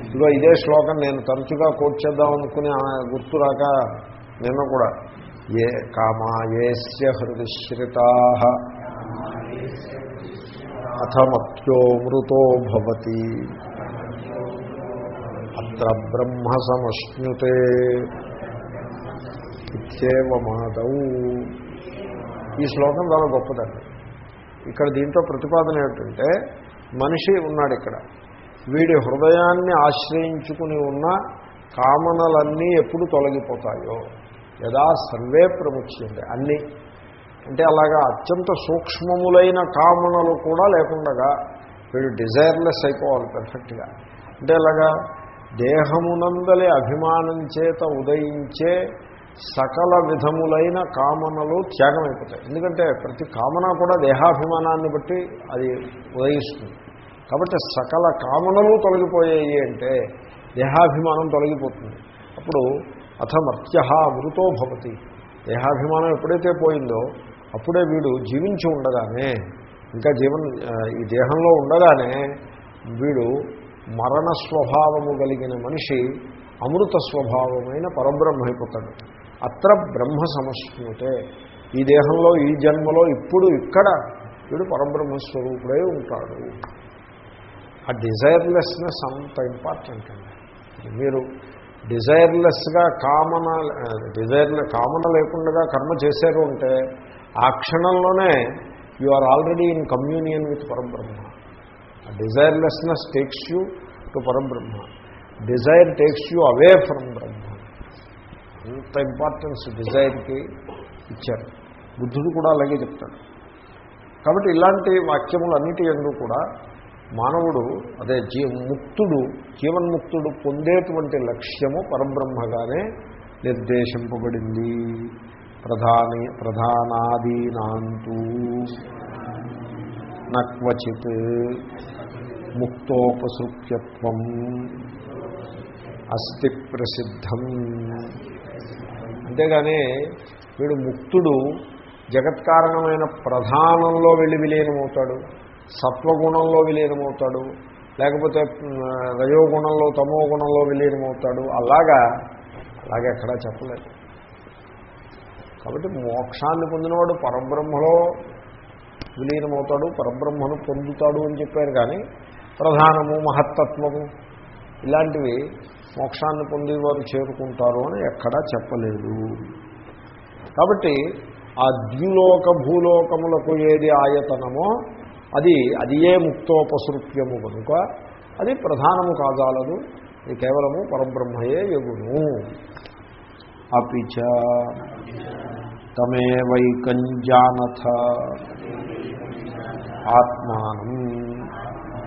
ఇదిగో ఇదే శ్లోకం నేను తరచుగా కోట్ చేద్దాం అనుకుని గుర్తురాక నిన్న కూడా. ఏ కామాయేస్య హృదిశ్రితా అథమత్యో మృతో భవతి అత్ర బ్రహ్మ సమశ్నుతే ఈ శ్లోకం చాలా గొప్పదండి. ఇక్కడ దీంట్లో ప్రతిపాదన ఏమిటంటే మనిషి ఉన్నాడు ఇక్కడ. వీడి హృదయాన్ని ఆశ్రయించుకుని ఉన్న కామనలన్నీ ఎప్పుడు తొలగిపోతాయో యదా సర్వే ప్రముచ్యండి అన్నీ అంటే అలాగా అత్యంత సూక్ష్మములైన కామనలు కూడా లేకుండా వీడు డిజైర్లెస్ అయిపోవాలి పెర్ఫెక్ట్గా అంటే అలాగా దేహమునందలి అభిమానం చేత ఉదయించే సకల విధములైన కామనలు త్యాగం అయిపోతాయి ఎందుకంటే ప్రతి కామన కూడా దేహాభిమానాన్ని బట్టి అది ఉదయిస్తుంది. కాబట్టి సకల కామనలు తొలగిపోయాయి అంటే దేహాభిమానం తొలగిపోతుంది. అప్పుడు అథమర్త్య మృతో భవతి. దేహాభిమానం ఎప్పుడైతే పోయిందో అప్పుడే వీడు జీవించి ఉండగానే ఇంకా జీవన్ ఈ దేహంలో ఉండగానే వీడు మరణ స్వభావము కలిగిన మనిషి అమృత స్వభావమైన పరబ్రహ్మ అయిపోతాడు. అత్ర బ్రహ్మ సమస్యతే ఈ దేహంలో ఈ జన్మలో ఇప్పుడు ఇక్కడ వీడు పరబ్రహ్మ స్వరూపుడై ఉంటాడు. ఆ డిజైర్లెస్నెస్ అంత ఇంపార్టెంట్ అండి. మీరు డిజైర్లెస్గా కామన డిజైర్ కామన లేకుండా కర్మ చేశారు అంటే ఆ క్షణంలోనే you are already in communion with Parabrahma desirelessness takes you to Parabrahma desire takes you away from Brahma అంత ఇంపార్టెన్స్ డిజైర్కి ఇచ్చారు. బుద్ధుడు కూడా అలాగే చెప్తాడు. కాబట్టి ఇలాంటి వాక్యములన్నిటి ఎందు కూడా మానవుడు అదే జీ ముక్తుడు జీవన్ముక్తుడు పొందేటువంటి లక్ష్యము పరబ్రహ్మగానే నిర్దేశింపబడింది. ప్రధాని ప్రధానాదీనాంతూ నక్వచిత్ ముక్తోపసృత్యత్వం అస్థి ప్రసిద్ధం. అంతేగాని వీడు ముక్తుడు జగత్కారణమైన ప్రధానంలో వెళ్ళి విలీనమవుతాడు సత్వగుణంలో విలీనమవుతాడు లేకపోతే మ్, రజోగుణంలో తమో గుణంలో విలీనమవుతాడు. అలాగా అలాగే ఎక్కడా చెప్పలేదు. కాబట్టి మోక్షాన్ని పొందినవాడు పరబ్రహ్మలో విలీనమవుతాడు పరబ్రహ్మను పొందుతాడు అని చెప్పారు కానీ ప్రధానము మహత్తత్వము ఇలాంటివి మోక్షాన్ని పొందేవారు చేరుకుంటారు అని ఎక్కడా చెప్పలేదు. కాబట్టి ఆ ద్యులోక భూలోకములకు ఏది ఆయతనమో అది అది ఏ ముక్తోపసృప్యము కనుక అది ప్రధానము కాజాలదు ఇది కేవలము పరబ్రహ్మయే యగును. అపిచ. తమేవైకంజానథ ఆత్మానం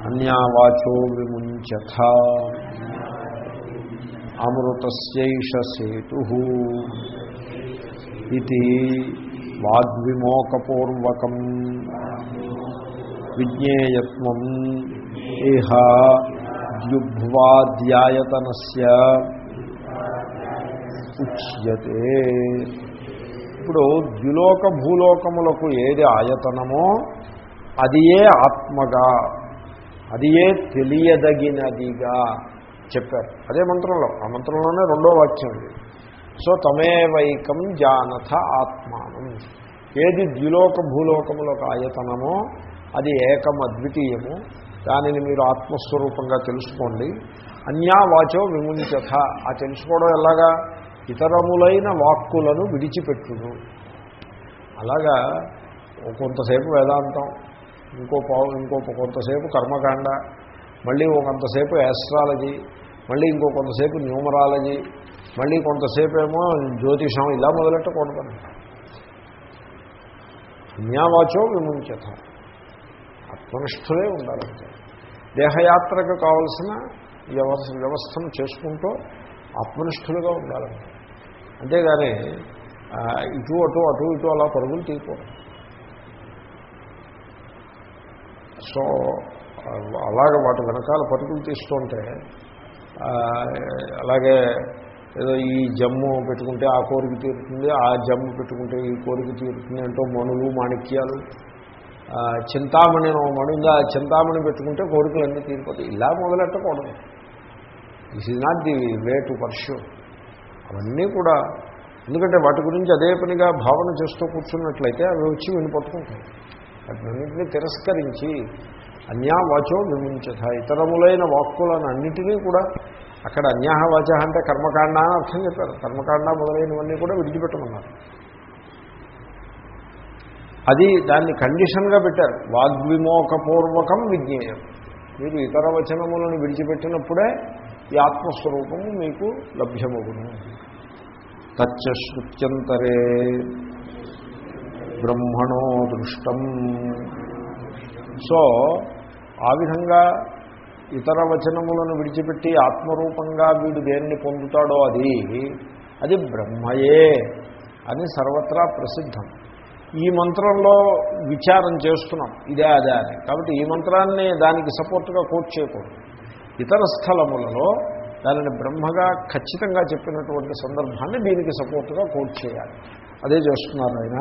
అన్యావాచో విముంచథ అమృతస్యైష సేతు ఇది వాగ్విమోకపూర్వకం విజ్ఞేయత్వం ఇహ ద్యుభ్వాధ్యాయతనస్య ఉచ్యతే ఇప్పుడు ద్యులోక భూలోకములకు ఏది ఆయతనమో అది ఏ ఆత్మగా? అది ఏ తెలియదగినదిగా? చెప్పారు. అదే మంత్రంలో. ఆ మంత్రంలోనే రెండో వాక్యం ఉంది. సో తమేవైకం జానథ ఆత్మానం. ఏది ద్యులోక భూలోకములకు ఆయతనమో అది ఏకం అద్వితీయము. దానిని మీరు ఆత్మస్వరూపంగా తెలుసుకోండి. అన్యావాచో విముంచథ. ఆ తెలుసుకోవడం ఎలాగా? ఇతరములైన వాక్కులను విడిచిపెట్టును. అలాగా కొంతసేపు వేదాంతం ఇంకో పావు ఇంకో కొంతసేపు కర్మకాండ మళ్ళీ ఒక కొంతసేపు యాస్ట్రాలజీ మళ్ళీ ఇంకో కొంతసేపు న్యూమరాలజీ మళ్ళీ కొంతసేపు ఏమో జ్యోతిషం ఇలా మొదలెట్టకూడదు అన్యావాచో విముంచత. ఆత్మనిష్ఠులే ఉండాలంటే. దేహయాత్రకు కావలసిన వ్యవస్థ వ్యవస్థను చేసుకుంటూ ఆత్మనిష్ఠులుగా ఉండాలంటే. అంతేగాని ఇటు అటు అటు ఇటు అలా పరుగులు తీయకూడదు. సో అలాగే వాటి వెనకాల పరుగులు తీస్తుంటే అలాగే ఏదో ఈ జమ్ము పెట్టుకుంటే ఆ కోరిక తీరుతుంది ఆ జమ్ము పెట్టుకుంటే ఈ కోరిక తీరుతుంది అంటూ మనులు మాణిక్యాలు చింతామణి ఓ మణి చింతామణి పెట్టుకుంటే కోరికలన్నీ తీరిపోతాయి. ఇలా మొదలెట్టకూడదు. This is not the way to pursue అవన్నీ కూడా. ఎందుకంటే వాటి గురించి అదే పనిగా భావన చేస్తూ కూర్చున్నట్లయితే అవి వచ్చి వినిపట్టుకుంటాయి. వాటినన్నింటినీ తిరస్కరించి అన్యావాచో విమించత ఇతరములైన వాక్కులను అన్నిటినీ కూడా అక్కడ అన్యాహవాచ అంటే కర్మకాండ అని అర్థం చెప్పారు. కర్మకాండ మొదలైనవన్నీ కూడా విడిచిపెట్టమన్నారు. అది దాన్ని కండిషన్గా పెట్టారు. వాగ్విమోకపూర్వకం విజ్ఞేయం. మీరు ఇతర వచనములను విడిచిపెట్టినప్పుడే ఈ ఆత్మస్వరూపము మీకు లభ్యమవును తచ్చ శృత్యంతరే బ్రహ్మణో దృష్టం. సో ఆ విధంగా ఇతర వచనములను విడిచిపెట్టి ఆత్మరూపంగా వీడు దేన్ని పొందుతాడో అది అది బ్రహ్మయే అని సర్వత్రా ప్రసిద్ధం. ఈ మంత్రంలో విచారం చేస్తున్నాం ఇదే అదే అని. కాబట్టి ఈ మంత్రాన్ని దానికి సపోర్ట్గా కోట్ చేయకూడదు. ఇతర స్థలములలో దానిని బ్రహ్మగా ఖచ్చితంగా చెప్పినటువంటి సందర్భాన్ని దీనికి సపోర్ట్గా కోట్ చేయాలి. అదే చేస్తున్నారు ఆయన.